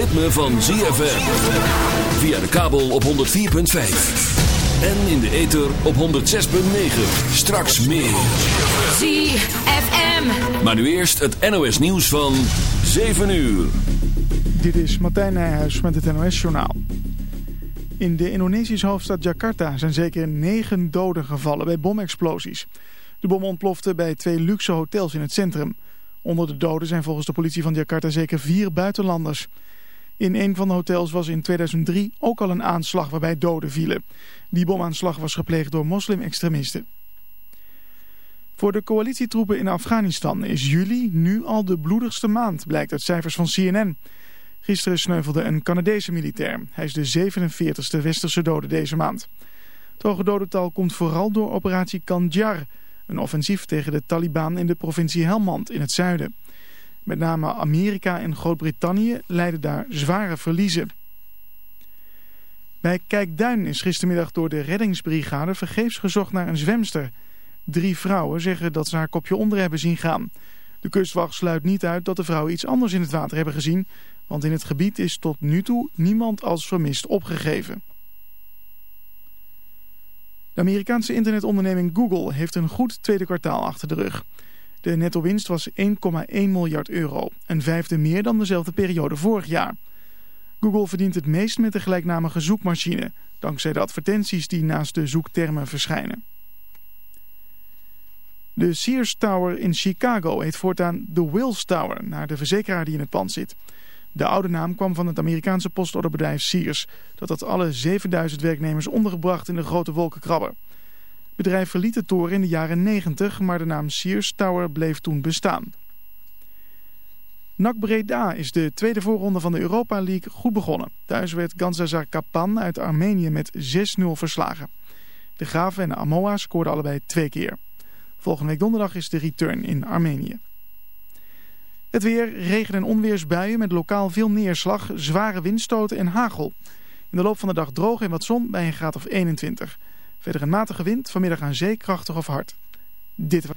ritme van ZFM. Via de kabel op 104.5. En in de ether op 106.9. Straks meer. ZFM. Maar nu eerst het NOS nieuws van 7 uur. Dit is Martijn Nijhuis met het NOS-journaal. In de Indonesische hoofdstad Jakarta zijn zeker negen doden gevallen bij bomexplosies. De bom ontplofte bij twee luxe hotels in het centrum. Onder de doden zijn volgens de politie van Jakarta zeker vier buitenlanders. In een van de hotels was in 2003 ook al een aanslag waarbij doden vielen. Die bomaanslag was gepleegd door moslim-extremisten. Voor de coalitietroepen in Afghanistan is juli nu al de bloedigste maand, blijkt uit cijfers van CNN. Gisteren sneuvelde een Canadese militair. Hij is de 47ste westerse dode deze maand. Het hoge dodental komt vooral door operatie Kandjar, een offensief tegen de Taliban in de provincie Helmand in het zuiden. Met name Amerika en Groot-Brittannië leiden daar zware verliezen. Bij Kijkduin is gistermiddag door de reddingsbrigade vergeefs gezocht naar een zwemster. Drie vrouwen zeggen dat ze haar kopje onder hebben zien gaan. De kustwacht sluit niet uit dat de vrouwen iets anders in het water hebben gezien, want in het gebied is tot nu toe niemand als vermist opgegeven. De Amerikaanse internetonderneming Google heeft een goed tweede kwartaal achter de rug. De netto-winst was 1,1 miljard euro, een vijfde meer dan dezelfde periode vorig jaar. Google verdient het meest met de gelijknamige zoekmachine, dankzij de advertenties die naast de zoektermen verschijnen. De Sears Tower in Chicago heet voortaan de Wills Tower, naar de verzekeraar die in het pand zit. De oude naam kwam van het Amerikaanse postorderbedrijf Sears, dat had alle 7000 werknemers ondergebracht in de grote wolkenkrabber. Bedrijf verliet de toren in de jaren 90, maar de naam Sears Tower bleef toen bestaan. NAC Breda is de tweede voorronde van de Europa League goed begonnen. Thuis werd Ganzazar Kapan uit Armenië met 6-0 verslagen. De Graven en Amoa scoorden allebei twee keer. Volgende week donderdag is de return in Armenië. Het weer, regen- en onweersbuien met lokaal veel neerslag, zware windstoten en hagel. In de loop van de dag droog en wat zon bij een graad of 21. Verder een matige wind, vanmiddag aan zee krachtig of hard. Dit was...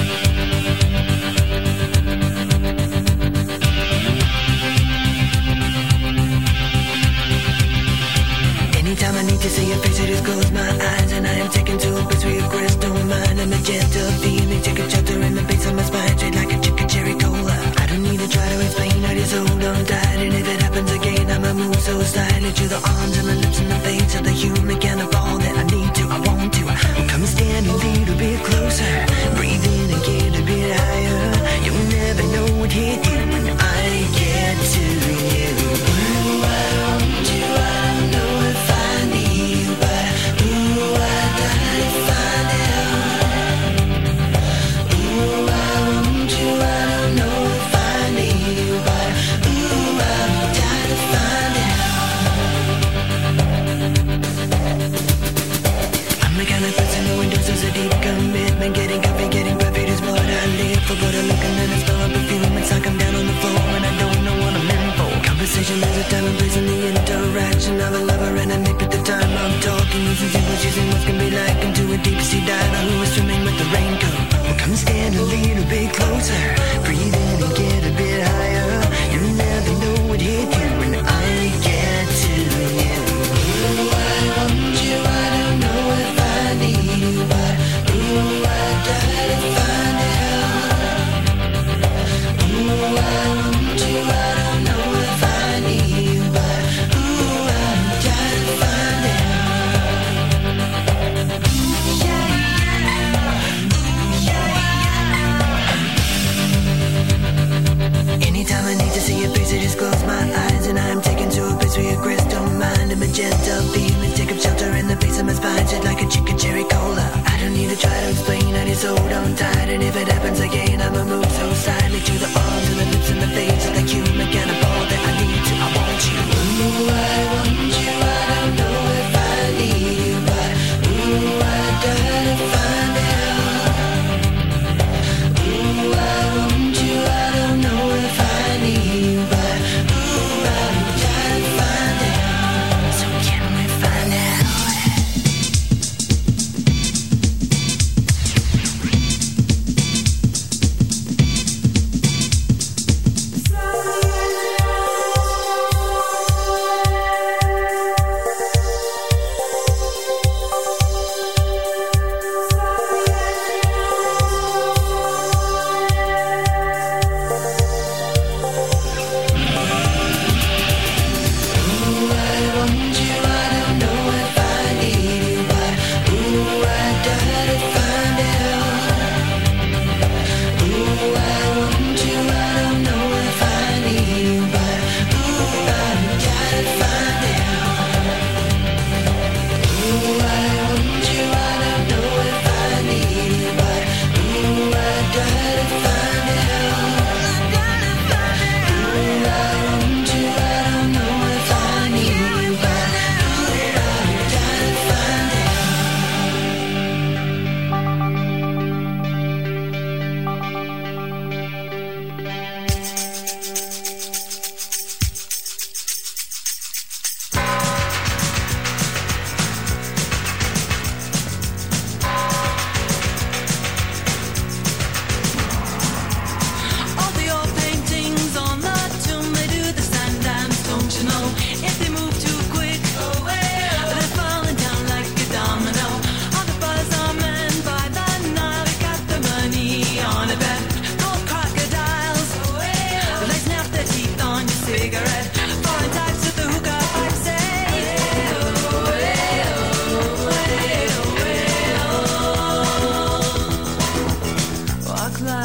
Anytime I need to see your face, I just close my eyes And I am taken to a place where your crystal mind A magenta feeling, take a shelter in the base of my spine Straight like a chicken cherry cola. I don't need to try to explain, I just hold on tight And if it happens again, I'ma move so slightly To the arms and the lips and the face of the human kind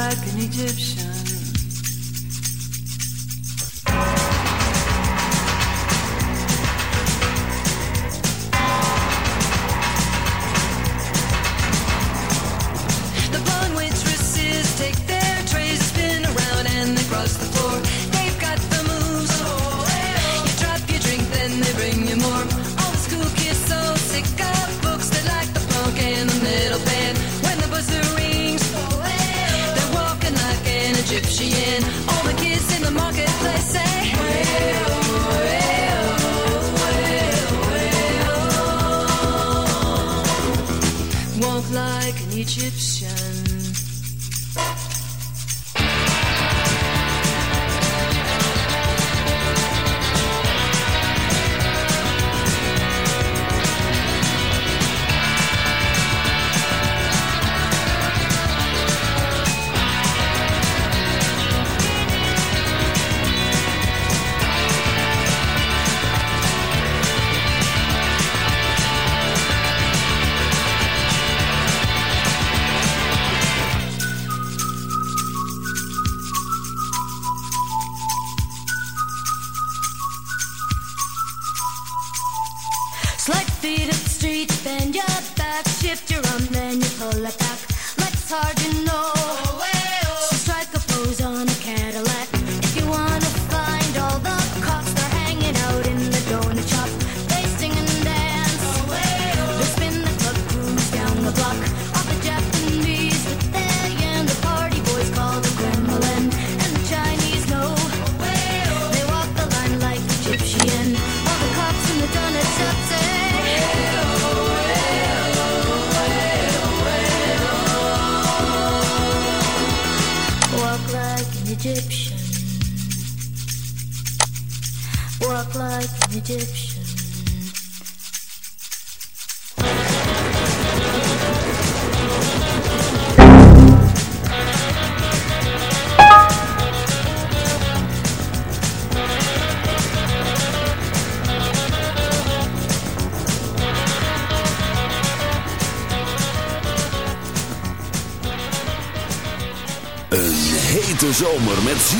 like an Egyptian.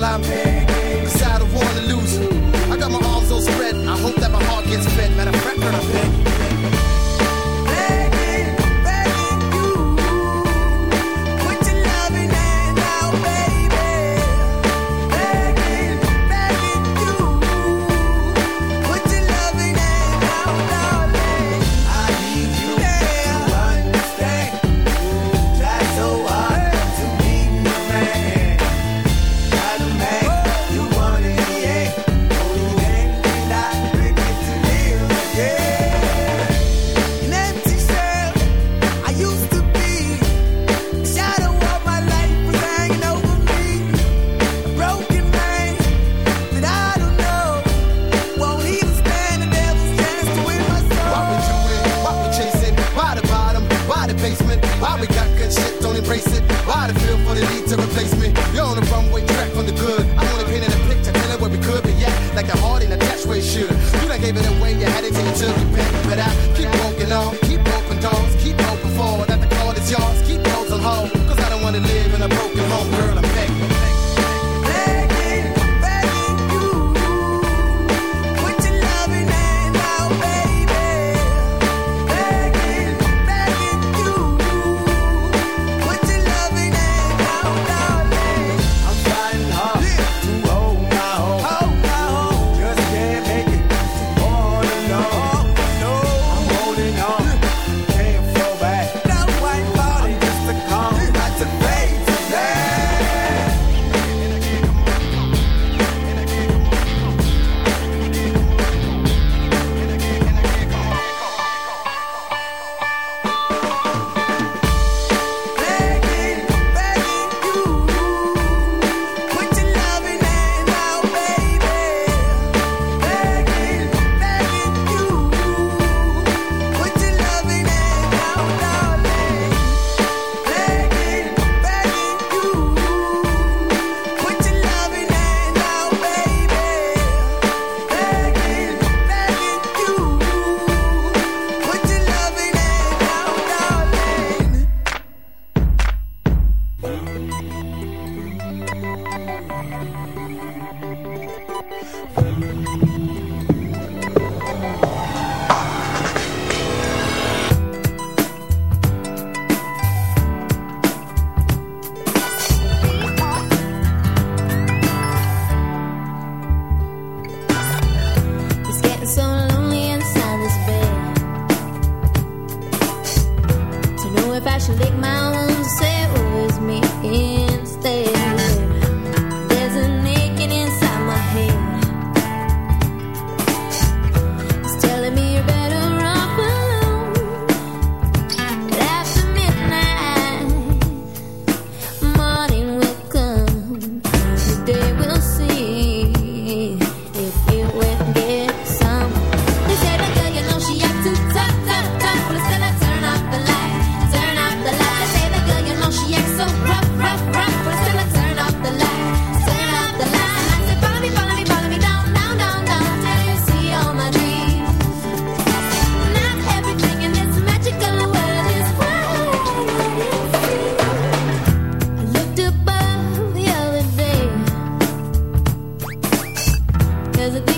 all I. There's a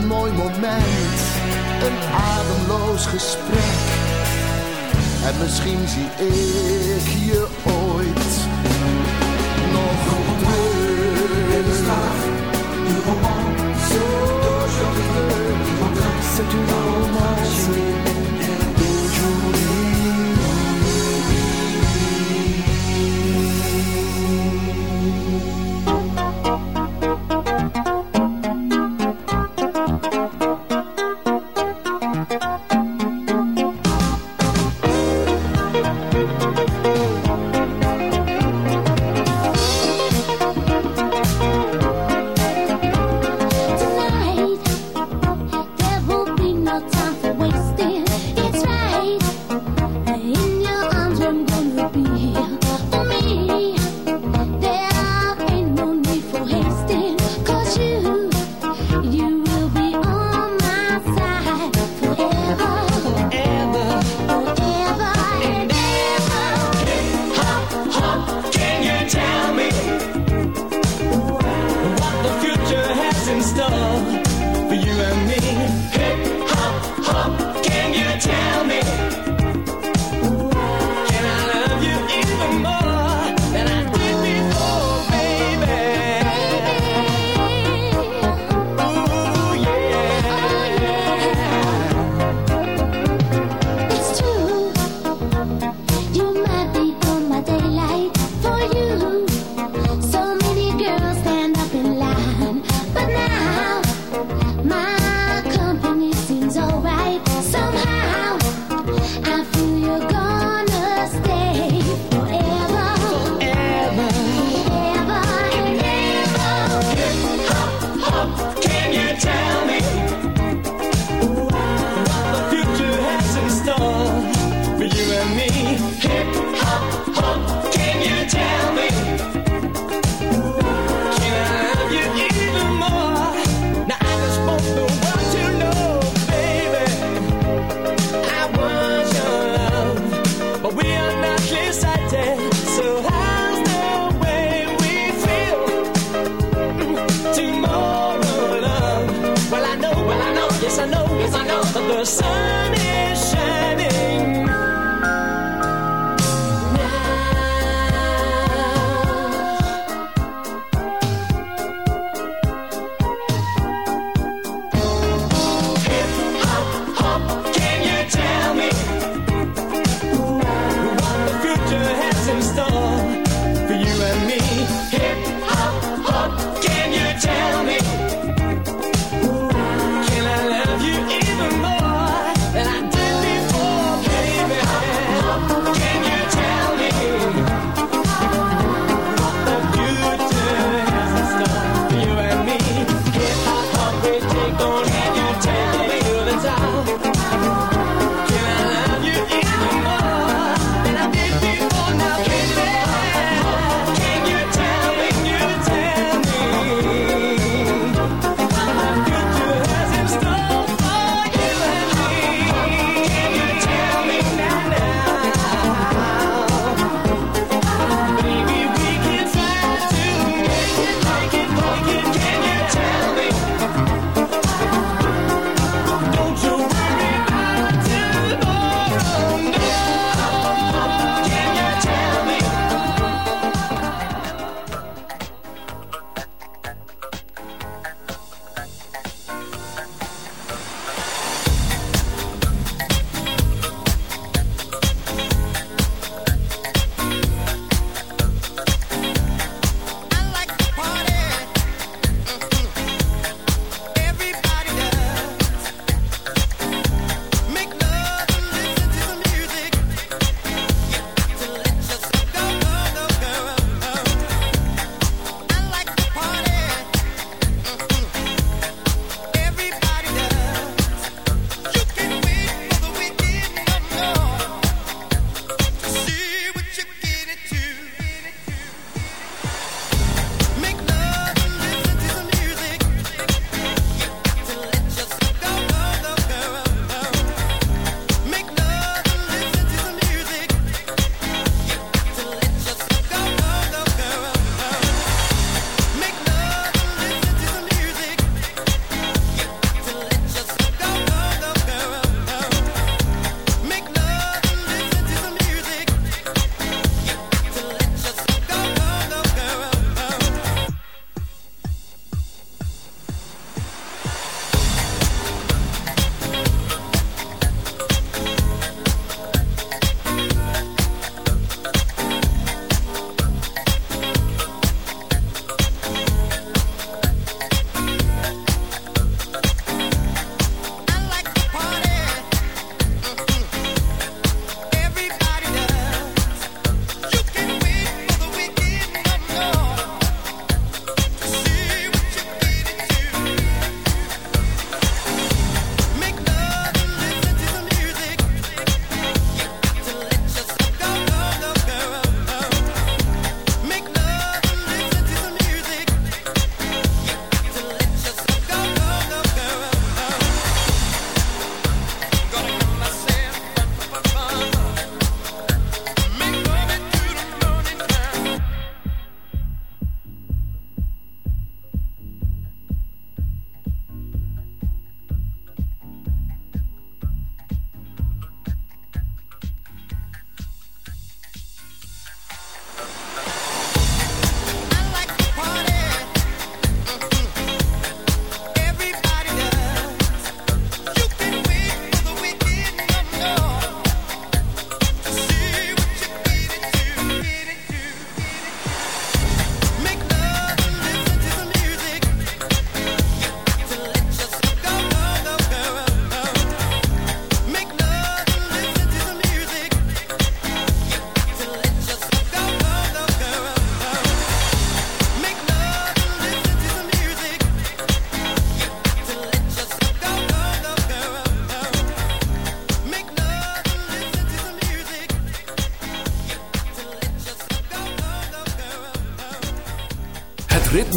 Een mooi moment, een ademloos gesprek. En misschien zie ik je ooit nog terug. Du roman, c'est une romance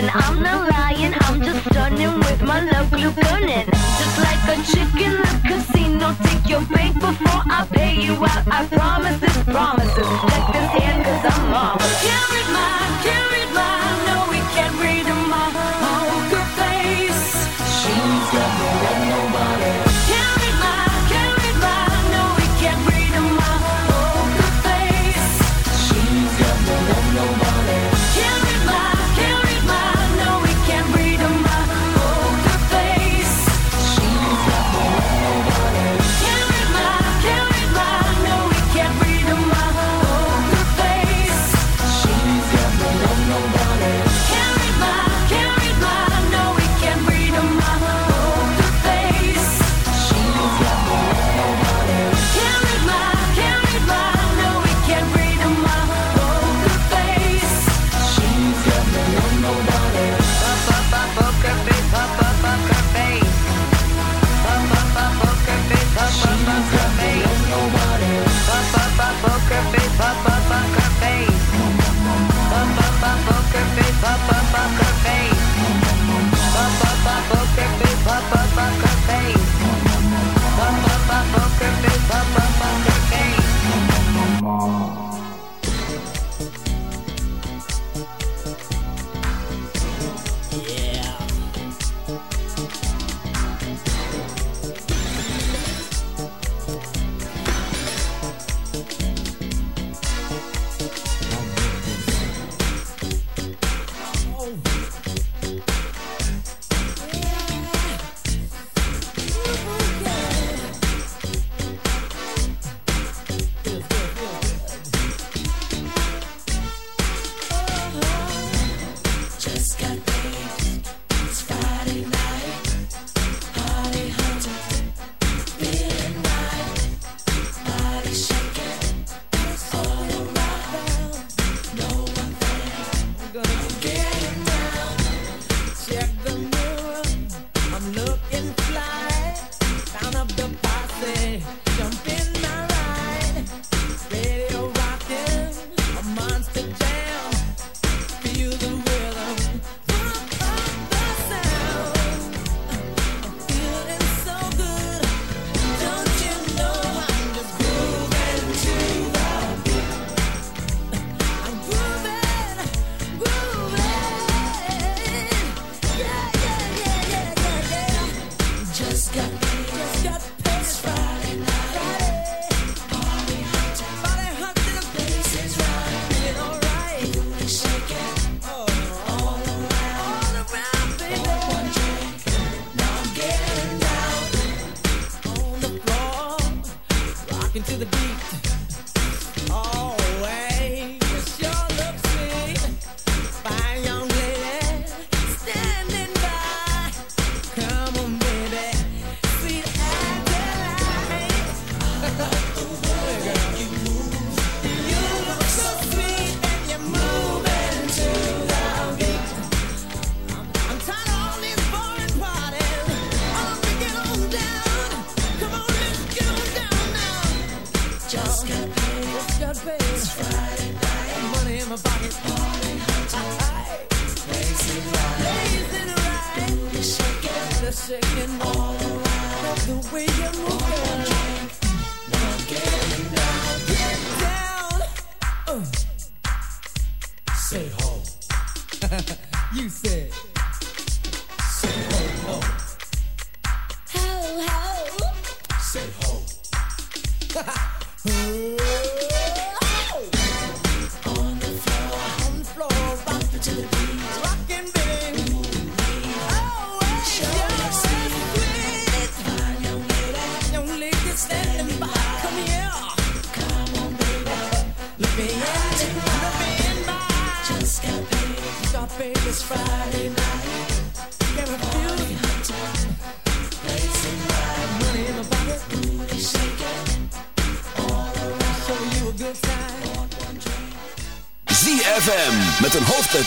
listen, I'm not lying, I'm just stunning with my love glue. Just like a chicken in the casino, take your bank before I pay you out. I promise this, promises. Check this hand, cause I'm marvelous. Carry my fuck her face.